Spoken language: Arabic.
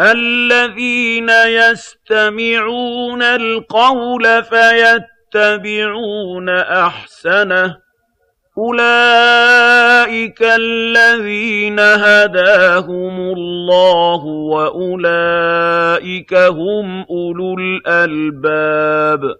الَّذِينَ يَسْتَمِعُونَ الْقَوْلَ فَيَتَّبِعُونَ أَحْسَنَهُ ۚ. أُولَٰئِكَ الَّذِينَ هَدَاهُمُ اللَّهُ ۖ وَأُولَٰئِكَ هُمْ أُولُو الْأَلْبَابِ.